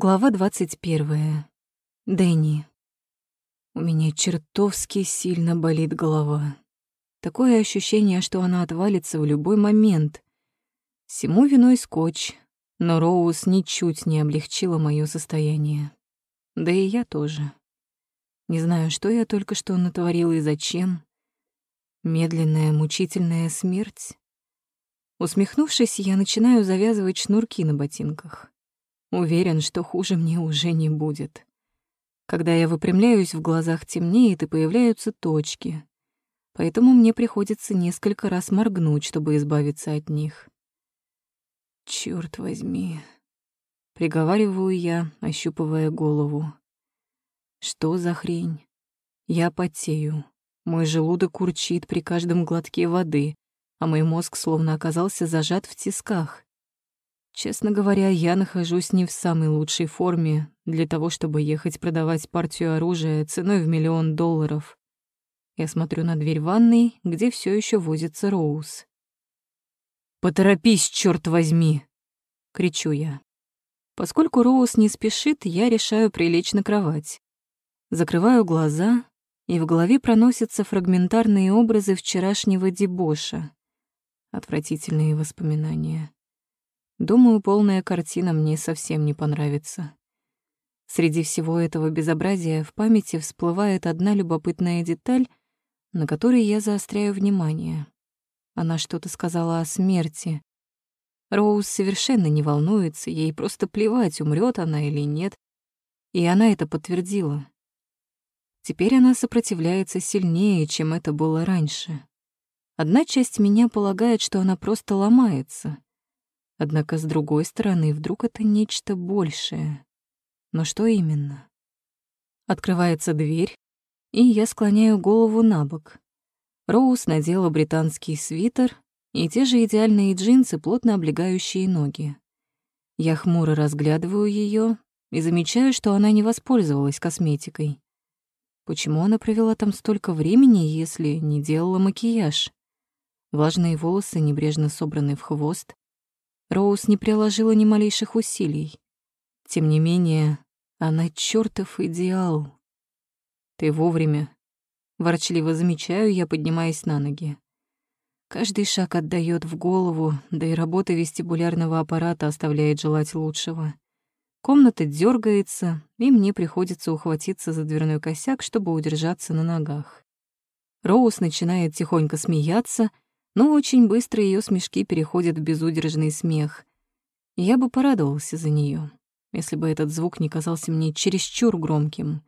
Глава 21. Дэнни. У меня чертовски сильно болит голова. Такое ощущение, что она отвалится в любой момент. Всему виной скотч, но Роуз ничуть не облегчила моё состояние. Да и я тоже. Не знаю, что я только что натворила и зачем. Медленная, мучительная смерть. Усмехнувшись, я начинаю завязывать шнурки на ботинках. Уверен, что хуже мне уже не будет. Когда я выпрямляюсь, в глазах темнеет и появляются точки. Поэтому мне приходится несколько раз моргнуть, чтобы избавиться от них. Черт возьми. Приговариваю я, ощупывая голову. Что за хрень? Я потею. Мой желудок урчит при каждом глотке воды, а мой мозг словно оказался зажат в тисках. Честно говоря, я нахожусь не в самой лучшей форме для того, чтобы ехать продавать партию оружия ценой в миллион долларов. Я смотрю на дверь ванной, где все еще возится Роуз. «Поторопись, черт возьми!» — кричу я. Поскольку Роуз не спешит, я решаю прилечь на кровать. Закрываю глаза, и в голове проносятся фрагментарные образы вчерашнего дебоша. Отвратительные воспоминания. Думаю, полная картина мне совсем не понравится. Среди всего этого безобразия в памяти всплывает одна любопытная деталь, на которой я заостряю внимание. Она что-то сказала о смерти. Роуз совершенно не волнуется, ей просто плевать, умрет она или нет. И она это подтвердила. Теперь она сопротивляется сильнее, чем это было раньше. Одна часть меня полагает, что она просто ломается — Однако, с другой стороны, вдруг это нечто большее. Но что именно? Открывается дверь, и я склоняю голову на бок. Роуз надела британский свитер и те же идеальные джинсы, плотно облегающие ноги. Я хмуро разглядываю ее и замечаю, что она не воспользовалась косметикой. Почему она провела там столько времени, если не делала макияж? Влажные волосы небрежно собраны в хвост, Роуз не приложила ни малейших усилий. Тем не менее, она чертов идеал. Ты вовремя. Ворчливо замечаю я, поднимаясь на ноги. Каждый шаг отдает в голову, да и работа вестибулярного аппарата оставляет желать лучшего. Комната дергается, и мне приходится ухватиться за дверной косяк, чтобы удержаться на ногах. Роуз начинает тихонько смеяться — но очень быстро ее смешки переходят в безудержный смех. Я бы порадовался за нее, если бы этот звук не казался мне чересчур громким.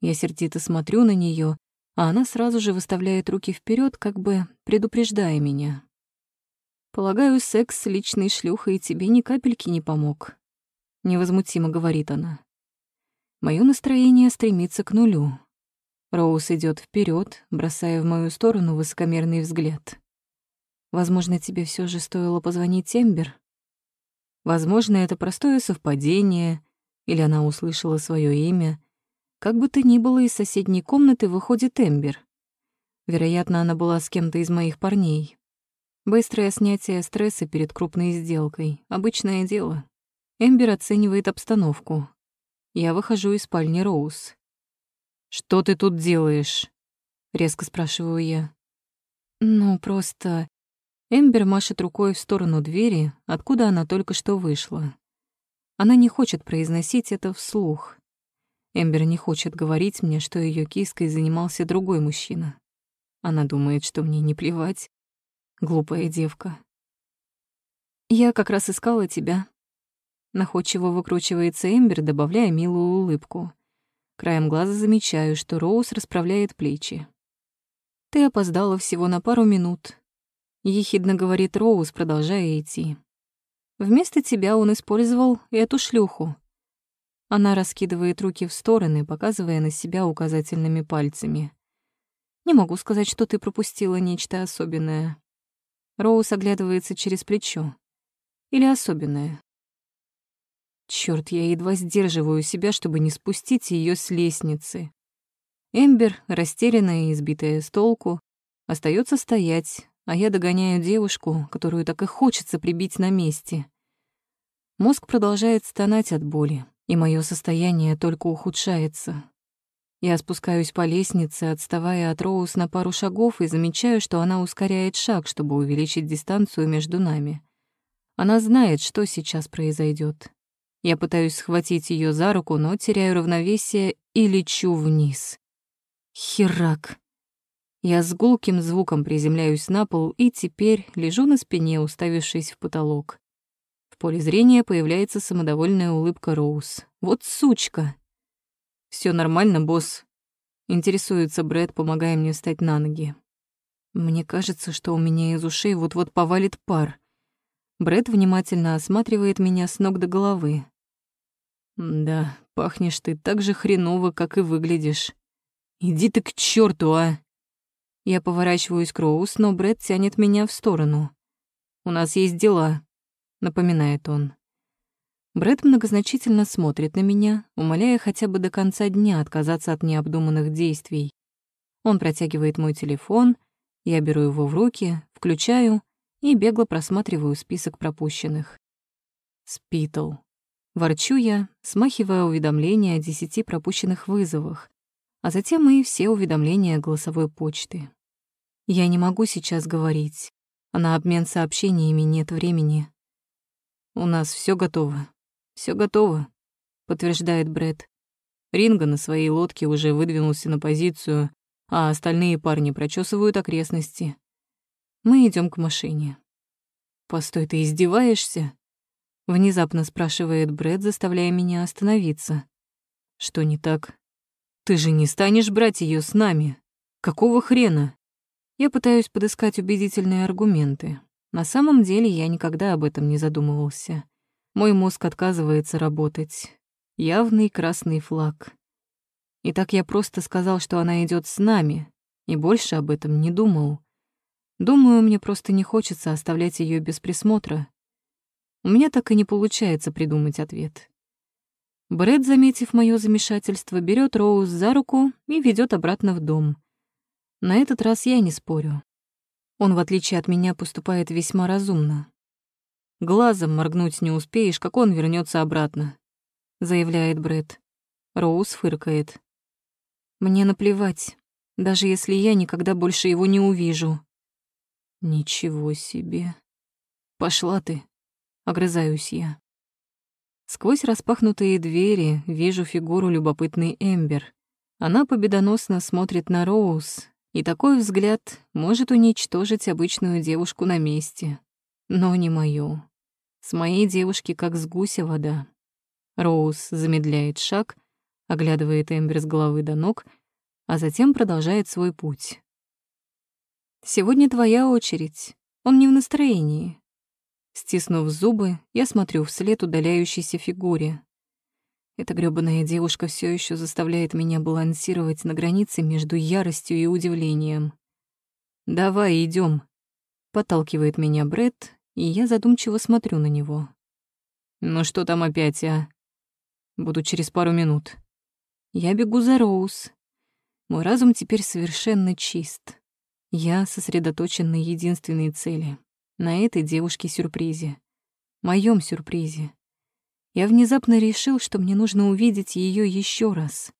Я сердито смотрю на нее, а она сразу же выставляет руки вперед, как бы предупреждая меня. «Полагаю, секс с личной шлюхой тебе ни капельки не помог», — невозмутимо говорит она. Моё настроение стремится к нулю. Роуз идет вперед, бросая в мою сторону высокомерный взгляд. Возможно, тебе все же стоило позвонить Эмбер? Возможно, это простое совпадение, или она услышала свое имя. Как бы то ни было, из соседней комнаты выходит Эмбер. Вероятно, она была с кем-то из моих парней. Быстрое снятие стресса перед крупной сделкой — обычное дело. Эмбер оценивает обстановку. Я выхожу из спальни Роуз. «Что ты тут делаешь?» — резко спрашиваю я. «Ну, просто Эмбер машет рукой в сторону двери, откуда она только что вышла. Она не хочет произносить это вслух. Эмбер не хочет говорить мне, что ее киской занимался другой мужчина. Она думает, что мне не плевать. Глупая девка. «Я как раз искала тебя». Находчиво выкручивается Эмбер, добавляя милую улыбку. Краем глаза замечаю, что Роуз расправляет плечи. «Ты опоздала всего на пару минут, ехидно говорит Роуз, продолжая идти. Вместо тебя он использовал эту шлюху. Она раскидывает руки в стороны, показывая на себя указательными пальцами. Не могу сказать, что ты пропустила нечто особенное. Роуз оглядывается через плечо. Или особенное. Черт, я едва сдерживаю себя, чтобы не спустить ее с лестницы. Эмбер, растерянная и избитая с толку, остается стоять, а я догоняю девушку, которую так и хочется прибить на месте. Мозг продолжает стонать от боли, и мое состояние только ухудшается. Я спускаюсь по лестнице, отставая от Роуз на пару шагов, и замечаю, что она ускоряет шаг, чтобы увеличить дистанцию между нами. Она знает, что сейчас произойдет. Я пытаюсь схватить ее за руку, но теряю равновесие и лечу вниз. Херак. Я с гулким звуком приземляюсь на пол и теперь лежу на спине, уставившись в потолок. В поле зрения появляется самодовольная улыбка Роуз. Вот сучка. Все нормально, босс?» Интересуется Брэд, помогая мне встать на ноги. Мне кажется, что у меня из ушей вот-вот повалит пар. Брэд внимательно осматривает меня с ног до головы. «Да, пахнешь ты так же хреново, как и выглядишь. Иди ты к черту, а!» Я поворачиваюсь к Роуз, но Брэд тянет меня в сторону. «У нас есть дела», — напоминает он. Брэд многозначительно смотрит на меня, умоляя хотя бы до конца дня отказаться от необдуманных действий. Он протягивает мой телефон, я беру его в руки, включаю и бегло просматриваю список пропущенных. Спитл. Ворчу я, смахивая уведомления о десяти пропущенных вызовах, а затем и все уведомления голосовой почты. Я не могу сейчас говорить, а на обмен сообщениями нет времени. У нас все готово. Все готово», — подтверждает Бред. Ринга на своей лодке уже выдвинулся на позицию, а остальные парни прочесывают окрестности. Мы идем к машине. «Постой, ты издеваешься?» — внезапно спрашивает Бред, заставляя меня остановиться. «Что не так? Ты же не станешь брать ее с нами? Какого хрена?» Я пытаюсь подыскать убедительные аргументы. На самом деле я никогда об этом не задумывался. Мой мозг отказывается работать. Явный красный флаг. И так я просто сказал, что она идет с нами, и больше об этом не думал. Думаю, мне просто не хочется оставлять ее без присмотра. У меня так и не получается придумать ответ. Брэд, заметив мое замешательство, берет Роуз за руку и ведет обратно в дом. На этот раз я не спорю. Он, в отличие от меня, поступает весьма разумно. Глазом моргнуть не успеешь, как он вернется обратно, заявляет Бред. Роуз фыркает. Мне наплевать, даже если я никогда больше его не увижу. Ничего себе. Пошла ты, огрызаюсь я. Сквозь распахнутые двери вижу фигуру любопытной Эмбер. Она победоносно смотрит на Роуз, и такой взгляд может уничтожить обычную девушку на месте но не мою. С моей девушки как с гуся вода. Роуз замедляет шаг, оглядывает Эмбер с головы до ног, а затем продолжает свой путь. «Сегодня твоя очередь. Он не в настроении». Стиснув зубы, я смотрю вслед удаляющейся фигуре. Эта грёбаная девушка все еще заставляет меня балансировать на границе между яростью и удивлением. «Давай, идем, Подталкивает меня Бред, и я задумчиво смотрю на него. «Ну что там опять, а?» «Буду через пару минут». Я бегу за Роуз. Мой разум теперь совершенно чист. Я сосредоточен на единственной цели — на этой девушке-сюрпризе. Моем сюрпризе. Я внезапно решил, что мне нужно увидеть ее еще раз.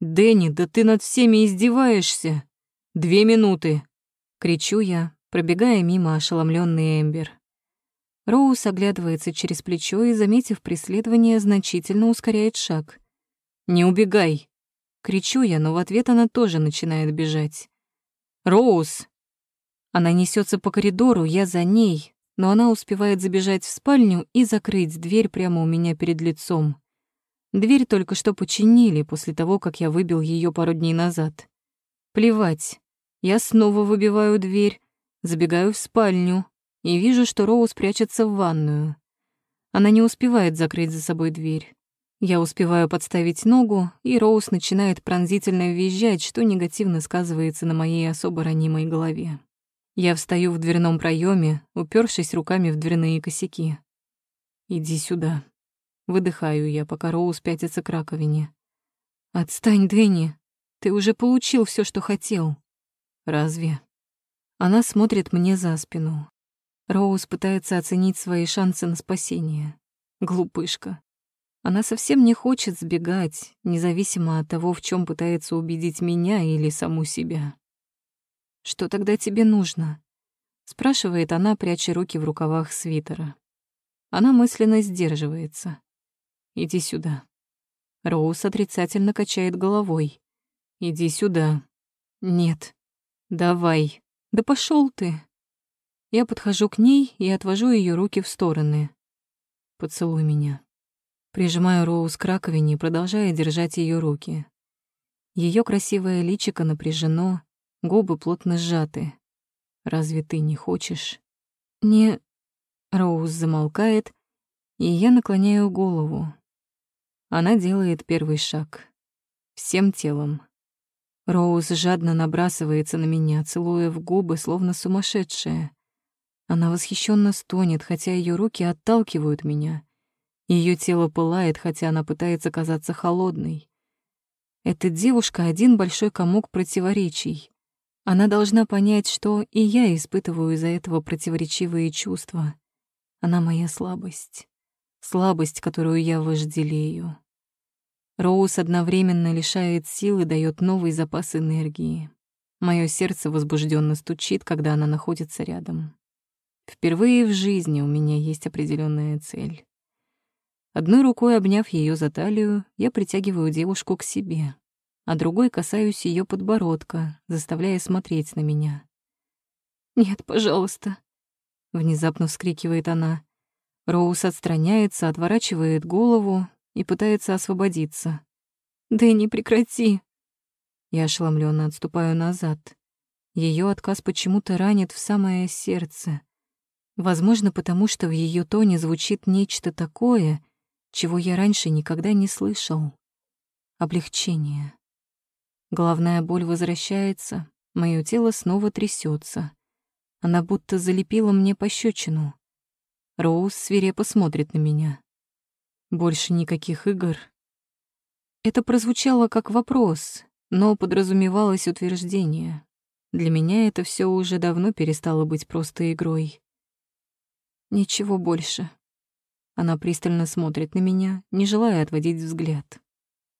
«Дэнни, да ты над всеми издеваешься! Две минуты!» — кричу я, пробегая мимо ошеломленный Эмбер. Роуз оглядывается через плечо и, заметив преследование, значительно ускоряет шаг. «Не убегай!» Кричу я, но в ответ она тоже начинает бежать. «Роуз!» Она несется по коридору, я за ней, но она успевает забежать в спальню и закрыть дверь прямо у меня перед лицом. Дверь только что починили после того, как я выбил ее пару дней назад. Плевать. Я снова выбиваю дверь, Забегаю в спальню и вижу, что Роуз прячется в ванную. Она не успевает закрыть за собой дверь. Я успеваю подставить ногу, и Роуз начинает пронзительно визжать, что негативно сказывается на моей особо ранимой голове. Я встаю в дверном проеме, упершись руками в дверные косяки. «Иди сюда». Выдыхаю я, пока Роуз пятится к раковине. «Отстань, Дэнни. Ты уже получил все, что хотел». «Разве?» Она смотрит мне за спину. Роуз пытается оценить свои шансы на спасение. Глупышка. Она совсем не хочет сбегать, независимо от того, в чем пытается убедить меня или саму себя. «Что тогда тебе нужно?» — спрашивает она, пряча руки в рукавах свитера. Она мысленно сдерживается. «Иди сюда». Роуз отрицательно качает головой. «Иди сюда». «Нет». «Давай». «Да пошел ты». Я подхожу к ней и отвожу ее руки в стороны. «Поцелуй меня». Прижимаю Роуз к раковине, продолжая держать ее руки. Ее красивое личико напряжено, губы плотно сжаты. «Разве ты не хочешь?» «Не...» Роуз замолкает, и я наклоняю голову. Она делает первый шаг. Всем телом. Роуз жадно набрасывается на меня, целуя в губы, словно сумасшедшая. Она восхищенно стонет, хотя ее руки отталкивают меня. Ее тело пылает, хотя она пытается казаться холодной. Эта девушка — один большой комок противоречий. Она должна понять, что и я испытываю из-за этого противоречивые чувства. Она моя слабость. Слабость, которую я вожделею. Роуз одновременно лишает сил и дает новый запас энергии. Мое сердце возбужденно стучит, когда она находится рядом. Впервые в жизни у меня есть определенная цель. Одной рукой обняв ее за талию, я притягиваю девушку к себе, а другой касаюсь ее подбородка, заставляя смотреть на меня. «Нет, пожалуйста», — внезапно вскрикивает она. Роуз отстраняется, отворачивает голову и пытается освободиться. «Дэнни, прекрати!» Я ошеломленно отступаю назад. Ее отказ почему-то ранит в самое сердце. Возможно, потому что в ее тоне звучит нечто такое, чего я раньше никогда не слышал. Облегчение. Головная боль возвращается, мое тело снова трясется. Она будто залепила мне пощечину. Роуз свирепо смотрит на меня. Больше никаких игр. Это прозвучало как вопрос, но подразумевалось утверждение. Для меня это все уже давно перестало быть просто игрой. Ничего больше. Она пристально смотрит на меня, не желая отводить взгляд.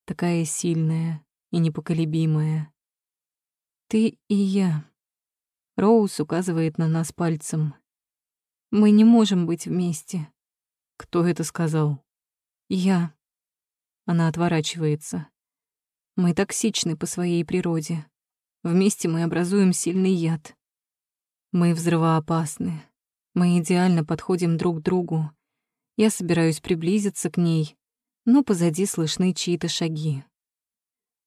Такая сильная и непоколебимая. Ты и я. Роуз указывает на нас пальцем. Мы не можем быть вместе. Кто это сказал? Я. Она отворачивается. Мы токсичны по своей природе. Вместе мы образуем сильный яд. Мы взрывоопасны. Мы идеально подходим друг к другу. Я собираюсь приблизиться к ней, но позади слышны чьи-то шаги.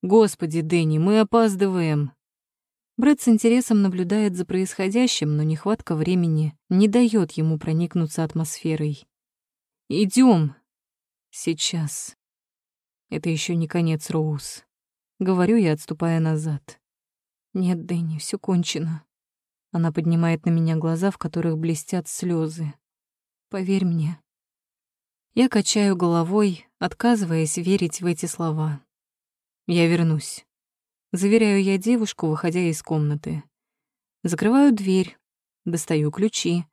«Господи, Дэнни, мы опаздываем!» Брэд с интересом наблюдает за происходящим, но нехватка времени не дает ему проникнуться атмосферой. Идем. Сейчас. Это еще не конец, Роуз. Говорю я, отступая назад. Нет, Дэнни, все кончено. Она поднимает на меня глаза, в которых блестят слезы. Поверь мне. Я качаю головой, отказываясь верить в эти слова. Я вернусь. Заверяю я девушку, выходя из комнаты. Закрываю дверь, достаю ключи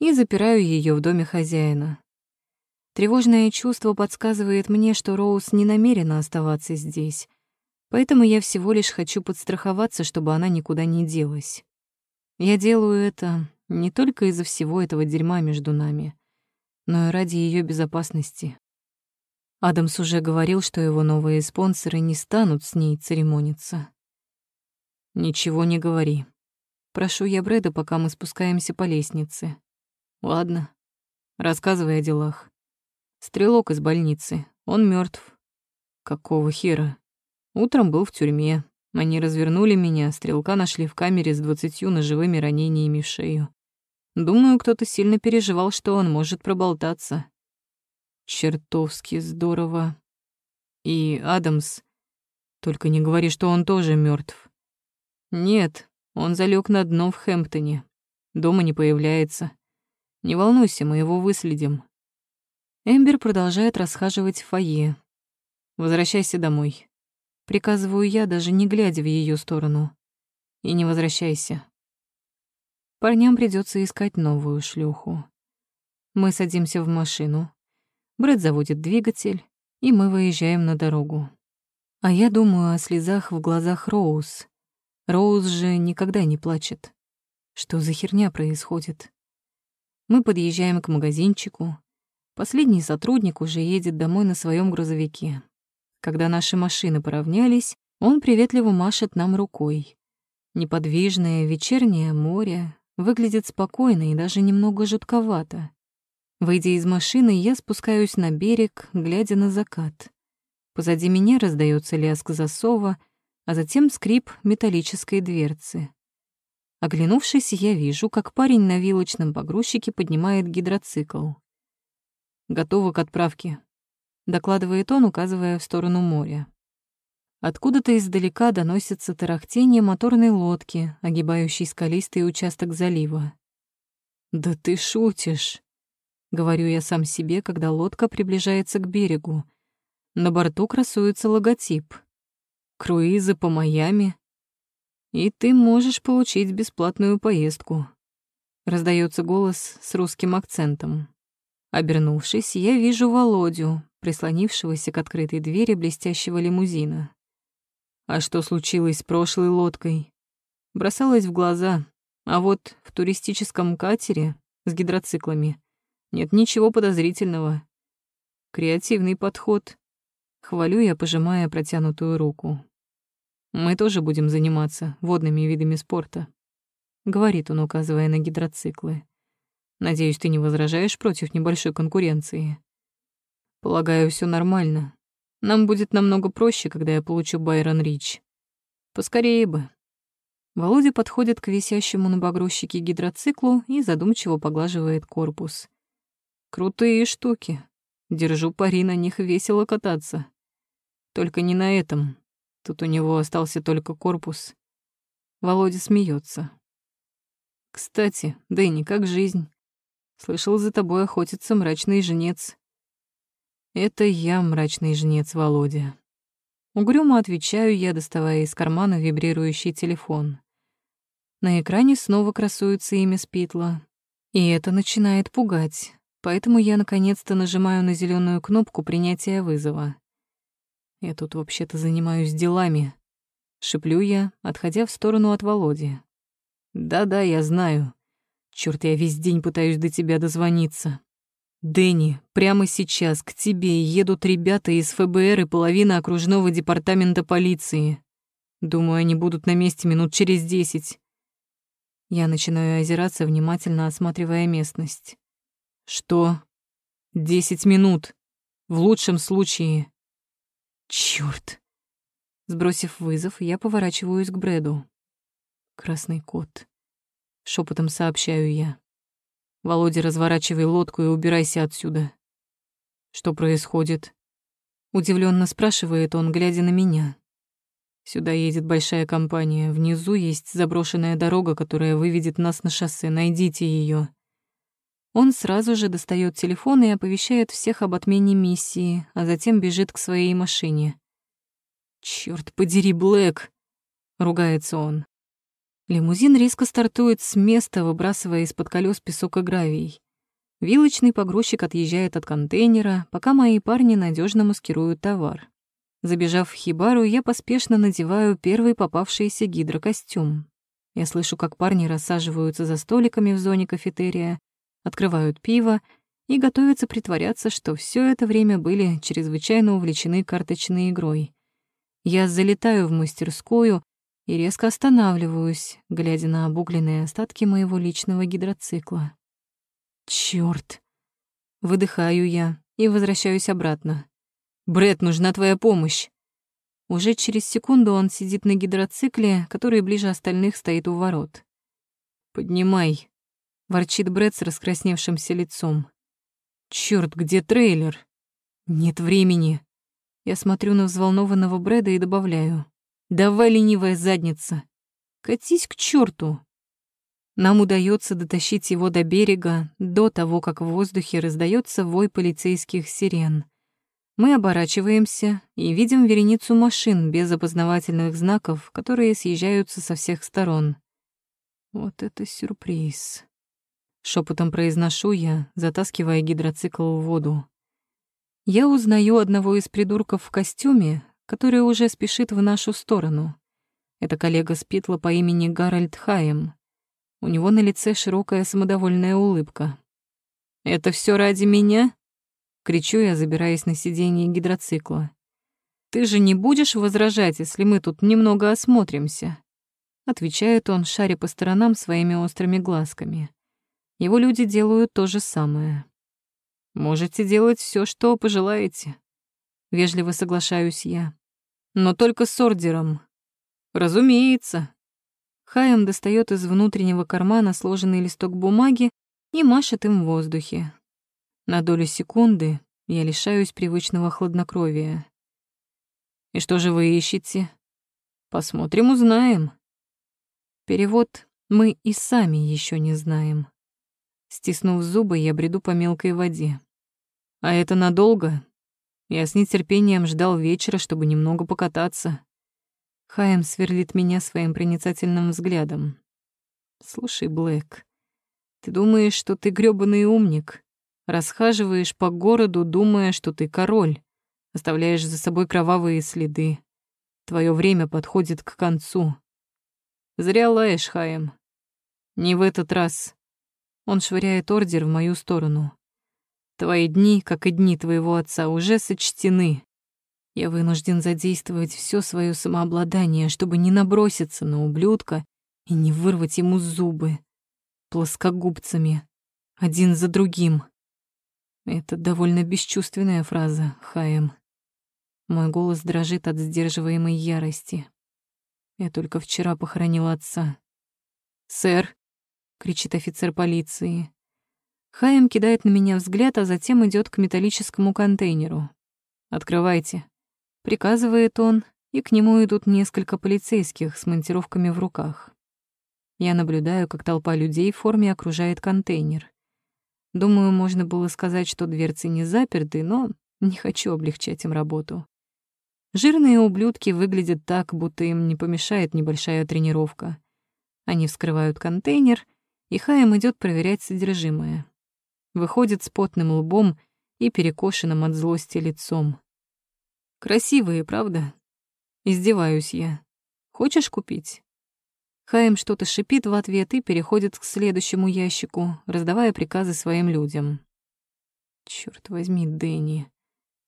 и запираю ее в доме хозяина. Тревожное чувство подсказывает мне, что Роуз не намерена оставаться здесь, поэтому я всего лишь хочу подстраховаться, чтобы она никуда не делась. Я делаю это не только из-за всего этого дерьма между нами, но и ради ее безопасности. Адамс уже говорил, что его новые спонсоры не станут с ней церемониться. «Ничего не говори. Прошу я Брэда, пока мы спускаемся по лестнице. Ладно, рассказывай о делах. Стрелок из больницы, он мертв. Какого хера? Утром был в тюрьме, они развернули меня, стрелка нашли в камере с двадцатью ножевыми ранениями в шею. Думаю, кто-то сильно переживал, что он может проболтаться. Чертовски здорово. И Адамс... Только не говори, что он тоже мертв. Нет, он залег на дно в Хэмптоне. Дома не появляется. Не волнуйся, мы его выследим. Эмбер продолжает расхаживать в фойе. Возвращайся домой. Приказываю я, даже не глядя в ее сторону. И не возвращайся. Парням придется искать новую шлюху. Мы садимся в машину. Брэд заводит двигатель, и мы выезжаем на дорогу. А я думаю о слезах в глазах Роуз. Роуз же никогда не плачет. Что за херня происходит? Мы подъезжаем к магазинчику. Последний сотрудник уже едет домой на своем грузовике. Когда наши машины поравнялись, он приветливо машет нам рукой. Неподвижное вечернее море выглядит спокойно и даже немного жутковато. Выйдя из машины, я спускаюсь на берег, глядя на закат. Позади меня раздается лязг засова, а затем скрип металлической дверцы. Оглянувшись, я вижу, как парень на вилочном погрузчике поднимает гидроцикл. «Готово к отправке», — докладывает он, указывая в сторону моря. Откуда-то издалека доносится тарахтение моторной лодки, огибающей скалистый участок залива. «Да ты шутишь!» — говорю я сам себе, когда лодка приближается к берегу. На борту красуется логотип. «Круизы по Майами», и ты можешь получить бесплатную поездку. Раздается голос с русским акцентом. Обернувшись, я вижу Володю, прислонившегося к открытой двери блестящего лимузина. А что случилось с прошлой лодкой? Бросалось в глаза. А вот в туристическом катере с гидроциклами нет ничего подозрительного. Креативный подход. Хвалю я, пожимая протянутую руку. Мы тоже будем заниматься водными видами спорта», — говорит он, указывая на гидроциклы. «Надеюсь, ты не возражаешь против небольшой конкуренции?» «Полагаю, все нормально. Нам будет намного проще, когда я получу Байрон Рич. Поскорее бы». Володя подходит к висящему на погрузчике гидроциклу и задумчиво поглаживает корпус. «Крутые штуки. Держу пари, на них весело кататься. Только не на этом. Тут у него остался только корпус. Володя смеется. «Кстати, Дэнни, как жизнь? Слышал, за тобой охотится мрачный жнец». «Это я, мрачный жнец, Володя». Угрюмо отвечаю я, доставая из кармана вибрирующий телефон. На экране снова красуется имя Спитла, и это начинает пугать, поэтому я наконец-то нажимаю на зеленую кнопку принятия вызова. Я тут вообще-то занимаюсь делами. Шиплю я, отходя в сторону от Володи. Да-да, я знаю. Чёрт, я весь день пытаюсь до тебя дозвониться. Дэнни, прямо сейчас к тебе едут ребята из ФБР и половина окружного департамента полиции. Думаю, они будут на месте минут через десять. Я начинаю озираться, внимательно осматривая местность. Что? Десять минут. В лучшем случае. Чёрт. Сбросив вызов, я поворачиваюсь к Брэду. Красный кот. Шепотом сообщаю я. Володя, разворачивай лодку и убирайся отсюда. Что происходит? Удивленно спрашивает он, глядя на меня. Сюда едет большая компания. Внизу есть заброшенная дорога, которая выведет нас на шоссе. Найдите ее. Он сразу же достает телефон и оповещает всех об отмене миссии, а затем бежит к своей машине. Черт подери, Блэк!» — ругается он. Лимузин резко стартует с места, выбрасывая из-под колес песок и гравий. Вилочный погрузчик отъезжает от контейнера, пока мои парни надежно маскируют товар. Забежав в хибару, я поспешно надеваю первый попавшийся гидрокостюм. Я слышу, как парни рассаживаются за столиками в зоне кафетерия, открывают пиво и готовятся притворяться, что все это время были чрезвычайно увлечены карточной игрой. Я залетаю в мастерскую и резко останавливаюсь, глядя на обугленные остатки моего личного гидроцикла. Чёрт! Выдыхаю я и возвращаюсь обратно. Бред, нужна твоя помощь. Уже через секунду он сидит на гидроцикле, который ближе остальных стоит у ворот. «Поднимай», ворчит Брэд с раскрасневшимся лицом. Черт, где трейлер? Нет времени. Я смотрю на взволнованного Брэда и добавляю. Давай, ленивая задница. Катись к черту. Нам удается дотащить его до берега до того, как в воздухе раздается вой полицейских сирен. Мы оборачиваемся и видим вереницу машин без опознавательных знаков, которые съезжаются со всех сторон. Вот это сюрприз. Шепотом произношу я, затаскивая гидроцикл в воду. Я узнаю одного из придурков в костюме, который уже спешит в нашу сторону. Это коллега Спитла по имени Гарольд Хайем. У него на лице широкая самодовольная улыбка. «Это все ради меня?» — кричу я, забираясь на сиденье гидроцикла. «Ты же не будешь возражать, если мы тут немного осмотримся?» Отвечает он, шаря по сторонам своими острыми глазками. Его люди делают то же самое. «Можете делать все, что пожелаете». Вежливо соглашаюсь я. «Но только с ордером». «Разумеется». Хаем достает из внутреннего кармана сложенный листок бумаги и машет им в воздухе. На долю секунды я лишаюсь привычного хладнокровия. «И что же вы ищете?» «Посмотрим, узнаем». Перевод мы и сами еще не знаем. Стиснув зубы, я бреду по мелкой воде. А это надолго? Я с нетерпением ждал вечера, чтобы немного покататься. Хаем сверлит меня своим проницательным взглядом. «Слушай, Блэк, ты думаешь, что ты грёбаный умник? Расхаживаешь по городу, думая, что ты король, оставляешь за собой кровавые следы. Твое время подходит к концу. Зря лаешь, Хаем. Не в этот раз. Он швыряет ордер в мою сторону. Твои дни, как и дни твоего отца, уже сочтены. Я вынужден задействовать все свое самообладание, чтобы не наброситься на ублюдка и не вырвать ему зубы. Плоскогубцами. Один за другим. Это довольно бесчувственная фраза, Хаем. Мой голос дрожит от сдерживаемой ярости. Я только вчера похоронила отца. «Сэр!» — кричит офицер полиции. Хаем кидает на меня взгляд, а затем идет к металлическому контейнеру. «Открывайте», — приказывает он, и к нему идут несколько полицейских с монтировками в руках. Я наблюдаю, как толпа людей в форме окружает контейнер. Думаю, можно было сказать, что дверцы не заперты, но не хочу облегчать им работу. Жирные ублюдки выглядят так, будто им не помешает небольшая тренировка. Они вскрывают контейнер, и Хаем идет проверять содержимое. Выходит с потным лбом и перекошенным от злости лицом. Красивые, правда? Издеваюсь я. Хочешь купить? Хаем что-то шипит в ответ и переходит к следующему ящику, раздавая приказы своим людям. Черт возьми, Дэнни,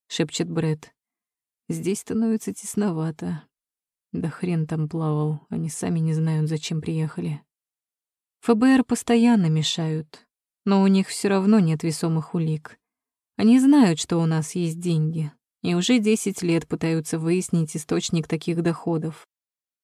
шепчет Бред. Здесь становится тесновато. Да хрен там плавал, они сами не знают, зачем приехали. ФБР постоянно мешают, но у них все равно нет весомых улик. Они знают, что у нас есть деньги, и уже 10 лет пытаются выяснить источник таких доходов.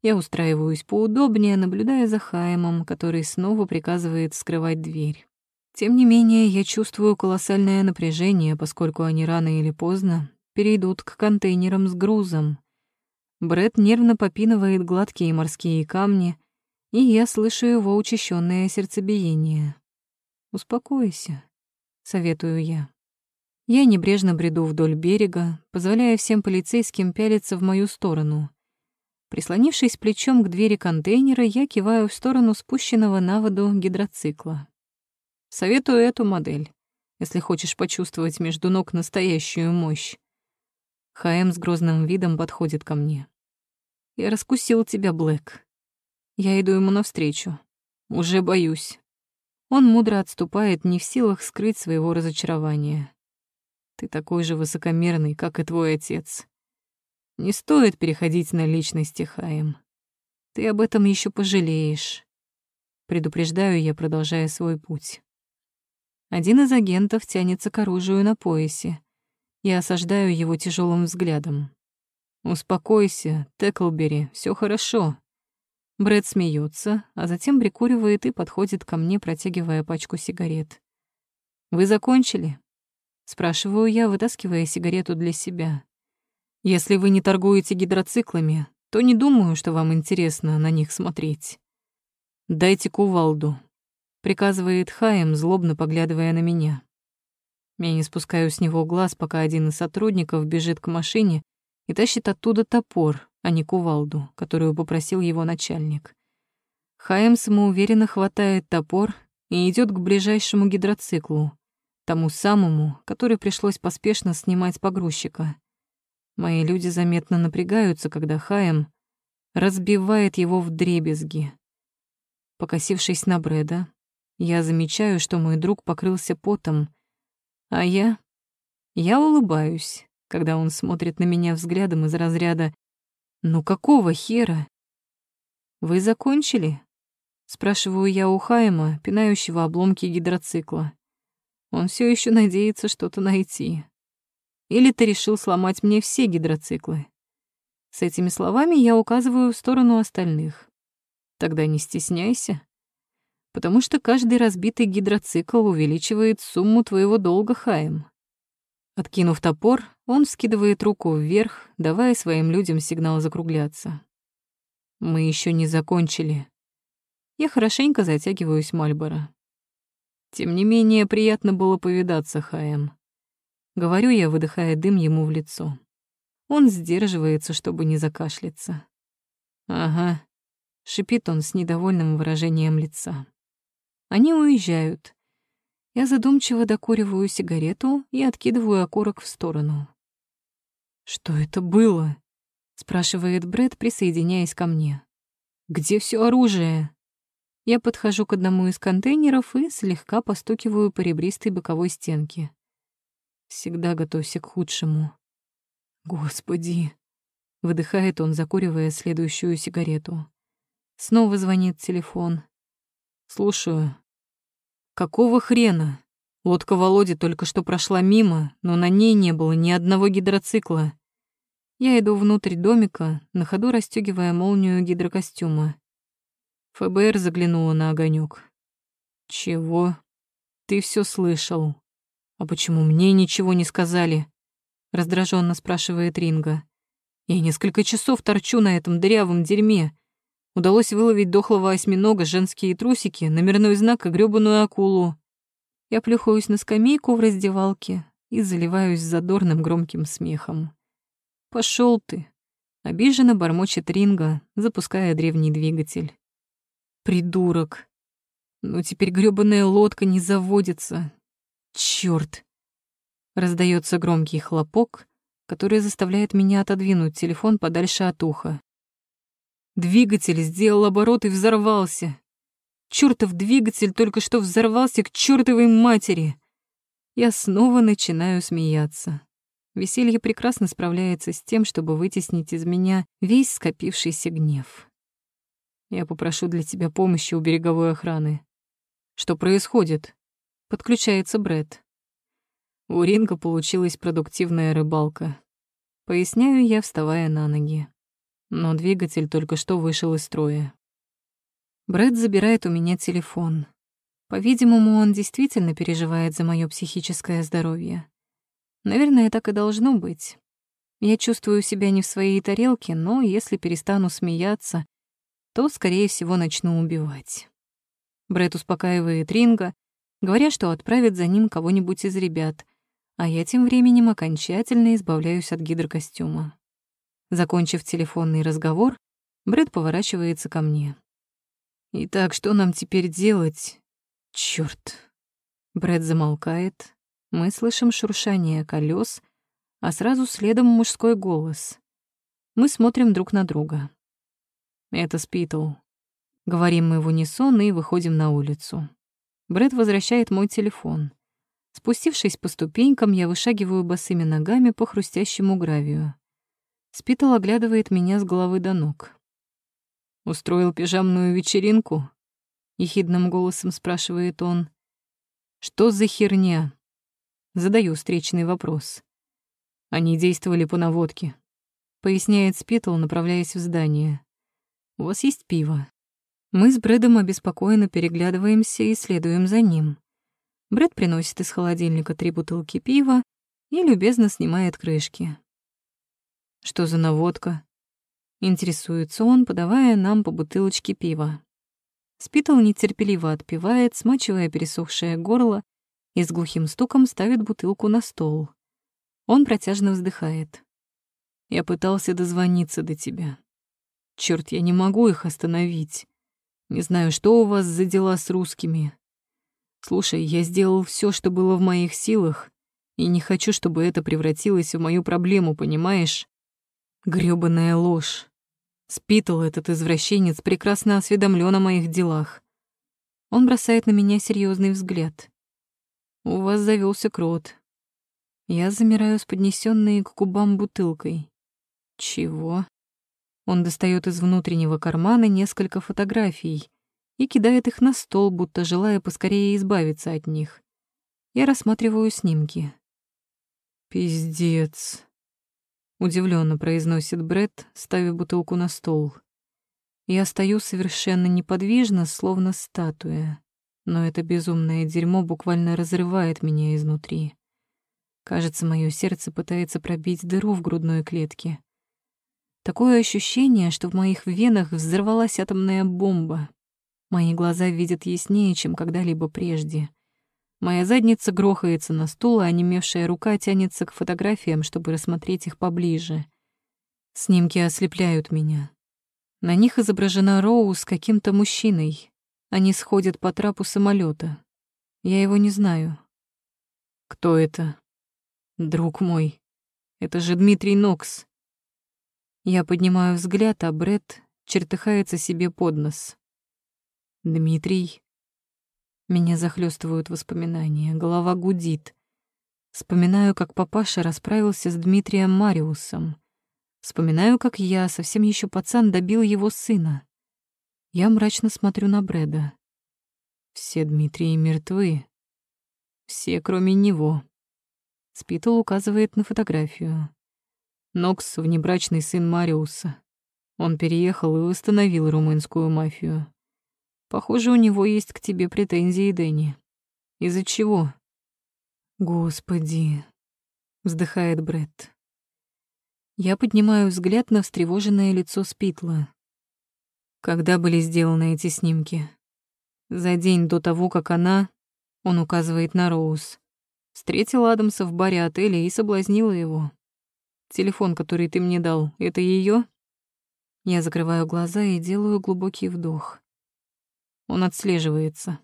Я устраиваюсь поудобнее, наблюдая за Хаймом, который снова приказывает скрывать дверь. Тем не менее, я чувствую колоссальное напряжение, поскольку они рано или поздно перейдут к контейнерам с грузом. Бред нервно попинывает гладкие морские камни, и я слышу его учащенное сердцебиение. «Успокойся», — советую я. Я небрежно бреду вдоль берега, позволяя всем полицейским пялиться в мою сторону. Прислонившись плечом к двери контейнера, я киваю в сторону спущенного на воду гидроцикла. Советую эту модель, если хочешь почувствовать между ног настоящую мощь. Хаэм с грозным видом подходит ко мне. «Я раскусил тебя, Блэк. Я иду ему навстречу. Уже боюсь». Он мудро отступает, не в силах скрыть своего разочарования. «Ты такой же высокомерный, как и твой отец. Не стоит переходить на личности, Хаем. Ты об этом еще пожалеешь». Предупреждаю я, продолжая свой путь. Один из агентов тянется к оружию на поясе. Я осаждаю его тяжелым взглядом. «Успокойся, Теклбери, все хорошо». Брэд смеется, а затем прикуривает и подходит ко мне, протягивая пачку сигарет. «Вы закончили?» Спрашиваю я, вытаскивая сигарету для себя. «Если вы не торгуете гидроциклами, то не думаю, что вам интересно на них смотреть. Дайте кувалду», — приказывает Хаем, злобно поглядывая на меня. Я не спускаю с него глаз, пока один из сотрудников бежит к машине и тащит оттуда топор, а не кувалду, которую попросил его начальник. Хаем самоуверенно хватает топор и идет к ближайшему гидроциклу. Тому самому, который пришлось поспешно снимать с погрузчика. Мои люди заметно напрягаются, когда Хаем разбивает его в дребезги. Покосившись на Брэда, я замечаю, что мой друг покрылся потом, а я... Я улыбаюсь, когда он смотрит на меня взглядом из разряда «Ну какого хера?» «Вы закончили?» — спрашиваю я у Хайма, пинающего обломки гидроцикла. Он все еще надеется что-то найти. Или ты решил сломать мне все гидроциклы? С этими словами я указываю в сторону остальных. Тогда не стесняйся потому что каждый разбитый гидроцикл увеличивает сумму твоего долга, Хаем. Откинув топор, он вскидывает руку вверх, давая своим людям сигнал закругляться. Мы еще не закончили. Я хорошенько затягиваюсь Мальборо. Тем не менее, приятно было повидаться, Хаем. Говорю я, выдыхая дым ему в лицо. Он сдерживается, чтобы не закашляться. «Ага», — шипит он с недовольным выражением лица. Они уезжают. Я задумчиво докуриваю сигарету и откидываю окурок в сторону. «Что это было?» — спрашивает Брэд, присоединяясь ко мне. «Где все оружие?» Я подхожу к одному из контейнеров и слегка постукиваю по ребристой боковой стенке. Всегда готовься к худшему. «Господи!» — выдыхает он, закуривая следующую сигарету. Снова звонит телефон. «Слушаю». «Какого хрена?» Лодка Володи только что прошла мимо, но на ней не было ни одного гидроцикла. Я иду внутрь домика, на ходу расстёгивая молнию гидрокостюма. ФБР заглянула на огонек. «Чего? Ты все слышал. А почему мне ничего не сказали?» Раздраженно спрашивает Ринга. «Я несколько часов торчу на этом дырявом дерьме. Удалось выловить дохлого осьминога, женские трусики, номерной знак и грёбаную акулу. Я плюхаюсь на скамейку в раздевалке и заливаюсь задорным громким смехом. Пошел ты!» — обиженно бормочет Ринга, запуская древний двигатель. «Придурок! Ну теперь грёбаная лодка не заводится. Чёрт!» Раздается громкий хлопок, который заставляет меня отодвинуть телефон подальше от уха. Двигатель сделал оборот и взорвался. Чёртов двигатель только что взорвался к чёртовой матери. Я снова начинаю смеяться. Веселье прекрасно справляется с тем, чтобы вытеснить из меня весь скопившийся гнев. Я попрошу для тебя помощи у береговой охраны. Что происходит? Подключается Бред. У Ринга получилась продуктивная рыбалка. Поясняю я, вставая на ноги но двигатель только что вышел из строя. Брэд забирает у меня телефон. По-видимому, он действительно переживает за моё психическое здоровье. Наверное, так и должно быть. Я чувствую себя не в своей тарелке, но если перестану смеяться, то, скорее всего, начну убивать. Брэд успокаивает Ринга, говоря, что отправит за ним кого-нибудь из ребят, а я тем временем окончательно избавляюсь от гидрокостюма. Закончив телефонный разговор, Брэд поворачивается ко мне. «Итак, что нам теперь делать? Чёрт!» Брэд замолкает. Мы слышим шуршание колес, а сразу следом мужской голос. Мы смотрим друг на друга. «Это Спитл». Говорим мы в унисон и выходим на улицу. Брэд возвращает мой телефон. Спустившись по ступенькам, я вышагиваю босыми ногами по хрустящему гравию. Спитал оглядывает меня с головы до ног. «Устроил пижамную вечеринку?» — ехидным голосом спрашивает он. «Что за херня?» Задаю встречный вопрос. Они действовали по наводке. Поясняет Спитал, направляясь в здание. «У вас есть пиво?» Мы с Брэдом обеспокоенно переглядываемся и следуем за ним. Брэд приносит из холодильника три бутылки пива и любезно снимает крышки. Что за наводка? Интересуется он, подавая нам по бутылочке пива. Спитал нетерпеливо отпивает, смачивая пересохшее горло и с глухим стуком ставит бутылку на стол. Он протяжно вздыхает. Я пытался дозвониться до тебя. Черт, я не могу их остановить. Не знаю, что у вас за дела с русскими. Слушай, я сделал все, что было в моих силах, и не хочу, чтобы это превратилось в мою проблему, понимаешь? Грёбаная ложь. Спитал этот извращенец прекрасно осведомлен о моих делах. Он бросает на меня серьезный взгляд. У вас завелся крот. Я замираю с поднесенной к губам бутылкой. Чего? Он достает из внутреннего кармана несколько фотографий и кидает их на стол, будто желая поскорее избавиться от них. Я рассматриваю снимки. «Пиздец», — удивленно произносит Бред, ставя бутылку на стол. Я стою совершенно неподвижно, словно статуя, но это безумное дерьмо буквально разрывает меня изнутри. Кажется, мое сердце пытается пробить дыру в грудной клетке. Такое ощущение, что в моих венах взорвалась атомная бомба. Мои глаза видят яснее, чем когда-либо прежде. Моя задница грохается на стул, а онемевшая рука тянется к фотографиям, чтобы рассмотреть их поближе. Снимки ослепляют меня. На них изображена Роу с каким-то мужчиной. Они сходят по трапу самолета. Я его не знаю. Кто это? Друг мой. Это же Дмитрий Нокс. Я поднимаю взгляд, а Бред чертыхается себе под нос. Дмитрий. Меня захлестывают воспоминания, голова гудит. Вспоминаю, как папаша расправился с Дмитрием Мариусом. Вспоминаю, как я, совсем еще пацан, добил его сына. Я мрачно смотрю на Брэда. Все Дмитрии мертвы. Все, кроме него. Спитл указывает на фотографию. Нокс — внебрачный сын Мариуса. Он переехал и восстановил румынскую мафию. Похоже, у него есть к тебе претензии, Дэнни. Из-за чего? Господи, вздыхает Бред. Я поднимаю взгляд на встревоженное лицо Спитла. Когда были сделаны эти снимки? За день до того, как она, он указывает на Роуз, встретила Адамса в баре отеля и соблазнила его. Телефон, который ты мне дал, это ее? Я закрываю глаза и делаю глубокий вдох. Он отслеживается.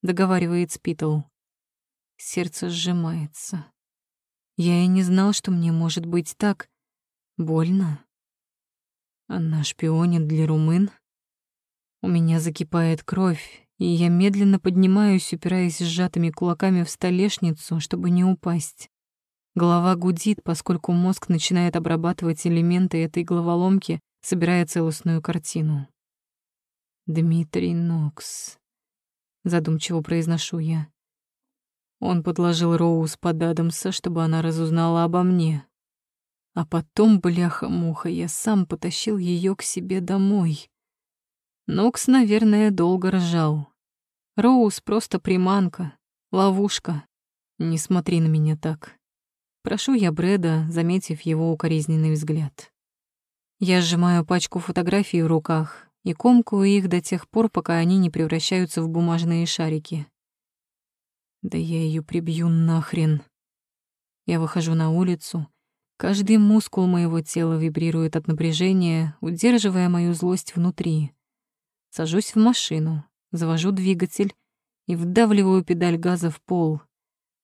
Договаривает Спитл. Сердце сжимается. Я и не знал, что мне может быть так больно. Она шпионит для румын. У меня закипает кровь, и я медленно поднимаюсь, упираясь сжатыми кулаками в столешницу, чтобы не упасть. Голова гудит, поскольку мозг начинает обрабатывать элементы этой головоломки, собирая целостную картину. Дмитрий Нокс. Задумчиво произношу я. Он подложил Роуз под Адамса, чтобы она разузнала обо мне. А потом, бляха-муха, я сам потащил ее к себе домой. Нокс, наверное, долго ржал. Роуз просто приманка, ловушка. Не смотри на меня так. Прошу я Брэда, заметив его укоризненный взгляд. Я сжимаю пачку фотографий в руках, и комкую их до тех пор, пока они не превращаются в бумажные шарики. Да я ее прибью нахрен. Я выхожу на улицу. Каждый мускул моего тела вибрирует от напряжения, удерживая мою злость внутри. Сажусь в машину, завожу двигатель и вдавливаю педаль газа в пол.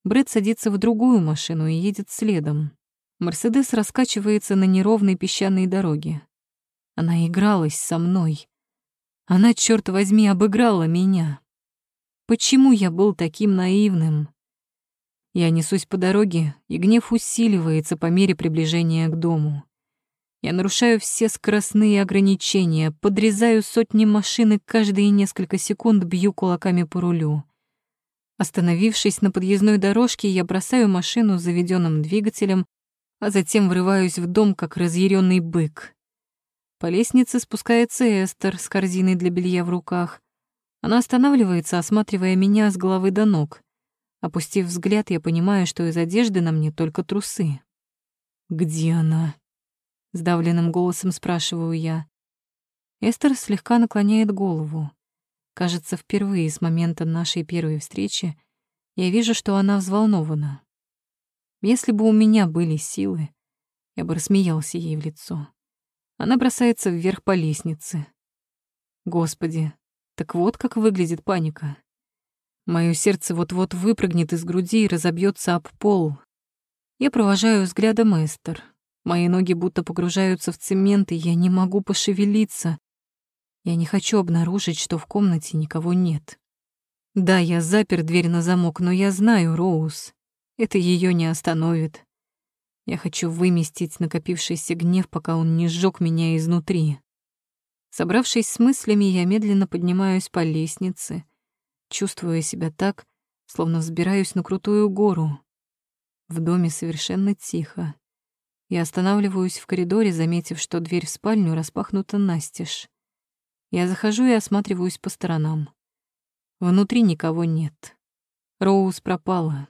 Брэд садится в другую машину и едет следом. Мерседес раскачивается на неровной песчаной дороге. Она игралась со мной. Она, черт возьми, обыграла меня. Почему я был таким наивным? Я несусь по дороге, и гнев усиливается по мере приближения к дому. Я нарушаю все скоростные ограничения, подрезаю сотни машин и каждые несколько секунд бью кулаками по рулю. Остановившись на подъездной дорожке, я бросаю машину с заведенным двигателем, а затем врываюсь в дом, как разъяренный бык. По лестнице спускается Эстер с корзиной для белья в руках. Она останавливается, осматривая меня с головы до ног. Опустив взгляд, я понимаю, что из одежды на мне только трусы. «Где она?» — сдавленным голосом спрашиваю я. Эстер слегка наклоняет голову. Кажется, впервые с момента нашей первой встречи я вижу, что она взволнована. Если бы у меня были силы, я бы рассмеялся ей в лицо. Она бросается вверх по лестнице. Господи, так вот как выглядит паника. Мое сердце вот-вот выпрыгнет из груди и разобьется об пол. Я провожаю взглядом Эстер. Мои ноги будто погружаются в цемент, и я не могу пошевелиться. Я не хочу обнаружить, что в комнате никого нет. Да, я запер дверь на замок, но я знаю Роуз. Это ее не остановит. Я хочу выместить накопившийся гнев, пока он не сжег меня изнутри. Собравшись с мыслями, я медленно поднимаюсь по лестнице, чувствуя себя так, словно взбираюсь на крутую гору. В доме совершенно тихо. Я останавливаюсь в коридоре, заметив, что дверь в спальню распахнута настежь. Я захожу и осматриваюсь по сторонам. Внутри никого нет. Роуз пропала.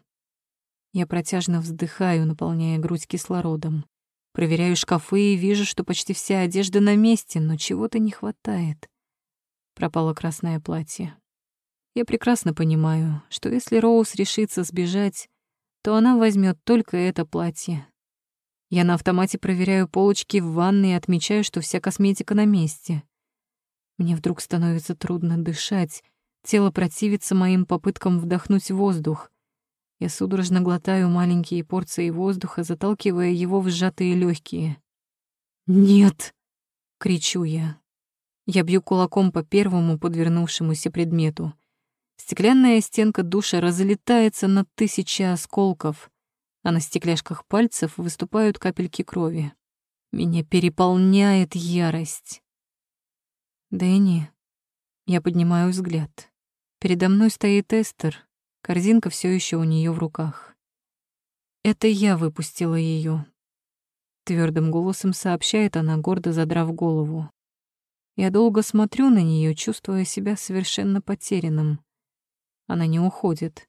Я протяжно вздыхаю, наполняя грудь кислородом. Проверяю шкафы и вижу, что почти вся одежда на месте, но чего-то не хватает. Пропало красное платье. Я прекрасно понимаю, что если Роуз решится сбежать, то она возьмет только это платье. Я на автомате проверяю полочки в ванной и отмечаю, что вся косметика на месте. Мне вдруг становится трудно дышать, Тело противится моим попыткам вдохнуть воздух. Я судорожно глотаю маленькие порции воздуха, заталкивая его в сжатые легкие. «Нет!» — кричу я. Я бью кулаком по первому подвернувшемуся предмету. Стеклянная стенка душа разлетается на тысячи осколков, а на стекляшках пальцев выступают капельки крови. Меня переполняет ярость. «Дэнни...» Я поднимаю взгляд. Передо мной стоит Эстер, корзинка все еще у нее в руках. Это я выпустила ее. Твердым голосом сообщает она, гордо задрав голову. Я долго смотрю на нее, чувствуя себя совершенно потерянным. Она не уходит.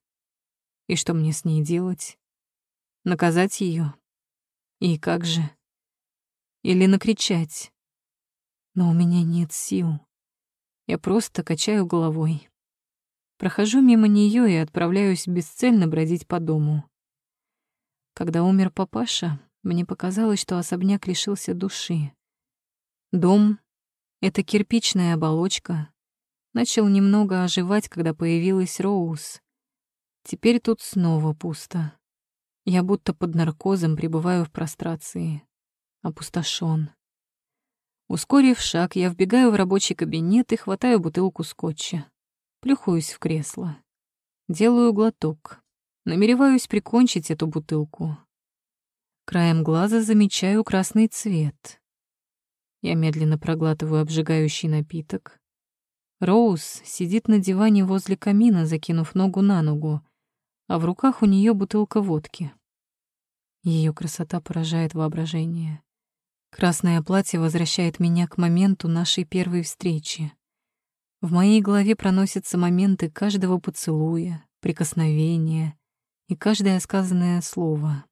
И что мне с ней делать? Наказать ее? И как же? Или накричать? Но у меня нет сил. Я просто качаю головой. Прохожу мимо нее и отправляюсь бесцельно бродить по дому. Когда умер папаша, мне показалось, что особняк лишился души. Дом — это кирпичная оболочка. Начал немного оживать, когда появилась Роуз. Теперь тут снова пусто. Я будто под наркозом пребываю в прострации. Опустошён. Ускорив шаг, я вбегаю в рабочий кабинет и хватаю бутылку скотча. Плюхаюсь в кресло. Делаю глоток. Намереваюсь прикончить эту бутылку. Краем глаза замечаю красный цвет. Я медленно проглатываю обжигающий напиток. Роуз сидит на диване возле камина, закинув ногу на ногу, а в руках у нее бутылка водки. Ее красота поражает воображение. Красное платье возвращает меня к моменту нашей первой встречи. В моей голове проносятся моменты каждого поцелуя, прикосновения и каждое сказанное слово.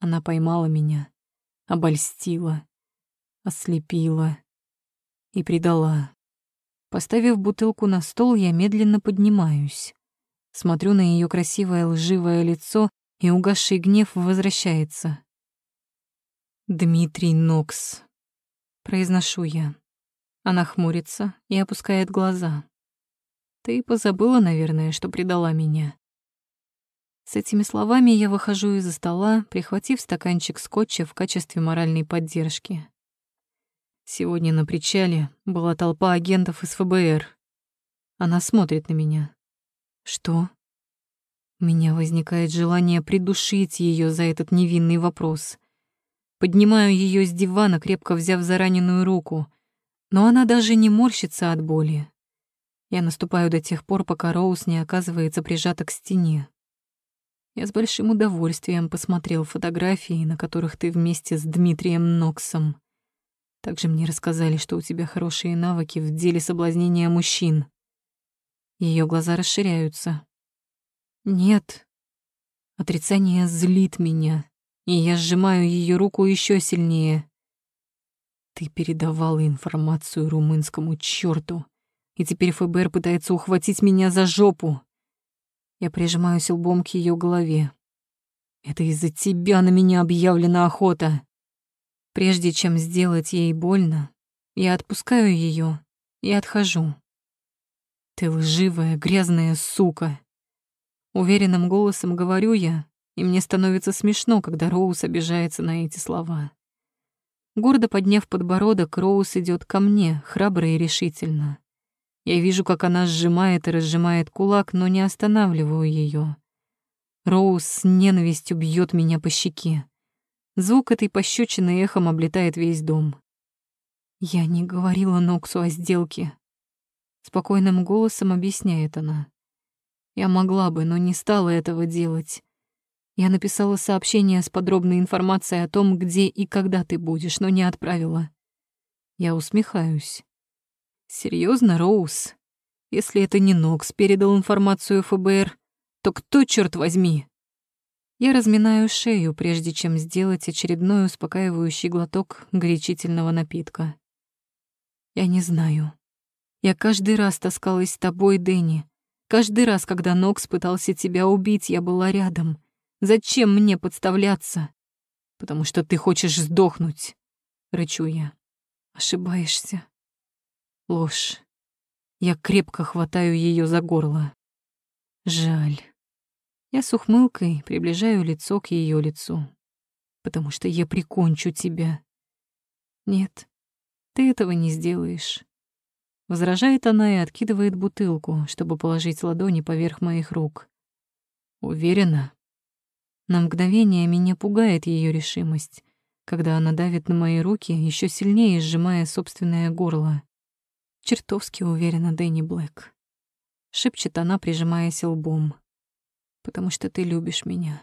Она поймала меня, обольстила, ослепила и предала. Поставив бутылку на стол, я медленно поднимаюсь. Смотрю на ее красивое лживое лицо, и угасший гнев возвращается. «Дмитрий Нокс», — произношу я. Она хмурится и опускает глаза. Ты позабыла, наверное, что предала меня. С этими словами я выхожу из-за стола, прихватив стаканчик скотча в качестве моральной поддержки. Сегодня на причале была толпа агентов из ФБР. Она смотрит на меня. Что? У меня возникает желание придушить ее за этот невинный вопрос. Поднимаю ее с дивана, крепко взяв за раненую руку — но она даже не морщится от боли. Я наступаю до тех пор, пока Роуз не оказывается прижата к стене. Я с большим удовольствием посмотрел фотографии, на которых ты вместе с Дмитрием Ноксом. Также мне рассказали, что у тебя хорошие навыки в деле соблазнения мужчин. Ее глаза расширяются. Нет. Отрицание злит меня, и я сжимаю ее руку еще сильнее. Ты передавала информацию румынскому чёрту, и теперь ФБР пытается ухватить меня за жопу. Я прижимаюсь лбом к её голове. Это из-за тебя на меня объявлена охота. Прежде чем сделать ей больно, я отпускаю её и отхожу. Ты лживая, грязная сука. Уверенным голосом говорю я, и мне становится смешно, когда Роуз обижается на эти слова. Гордо подняв подбородок, Роуз идет ко мне, храбро и решительно. Я вижу, как она сжимает и разжимает кулак, но не останавливаю ее. Роуз с ненавистью бьет меня по щеке. Звук этой пощечины эхом облетает весь дом. «Я не говорила Ноксу о сделке», — спокойным голосом объясняет она. «Я могла бы, но не стала этого делать. Я написала сообщение с подробной информацией о том, где и когда ты будешь, но не отправила. Я усмехаюсь. Серьезно, Роуз? Если это не Нокс передал информацию ФБР, то кто, черт возьми? Я разминаю шею, прежде чем сделать очередной успокаивающий глоток горячительного напитка. Я не знаю. Я каждый раз таскалась с тобой, Дэнни. Каждый раз, когда Нокс пытался тебя убить, я была рядом — Зачем мне подставляться? Потому что ты хочешь сдохнуть, рычу я. Ошибаешься. Ложь. Я крепко хватаю ее за горло. Жаль. Я с ухмылкой приближаю лицо к ее лицу. Потому что я прикончу тебя. Нет, ты этого не сделаешь. Возражает она и откидывает бутылку, чтобы положить ладони поверх моих рук. Уверена? На мгновение меня пугает ее решимость, когда она давит на мои руки, еще сильнее сжимая собственное горло. Чертовски уверена Дэнни Блэк. Шепчет она, прижимаясь лбом. «Потому что ты любишь меня».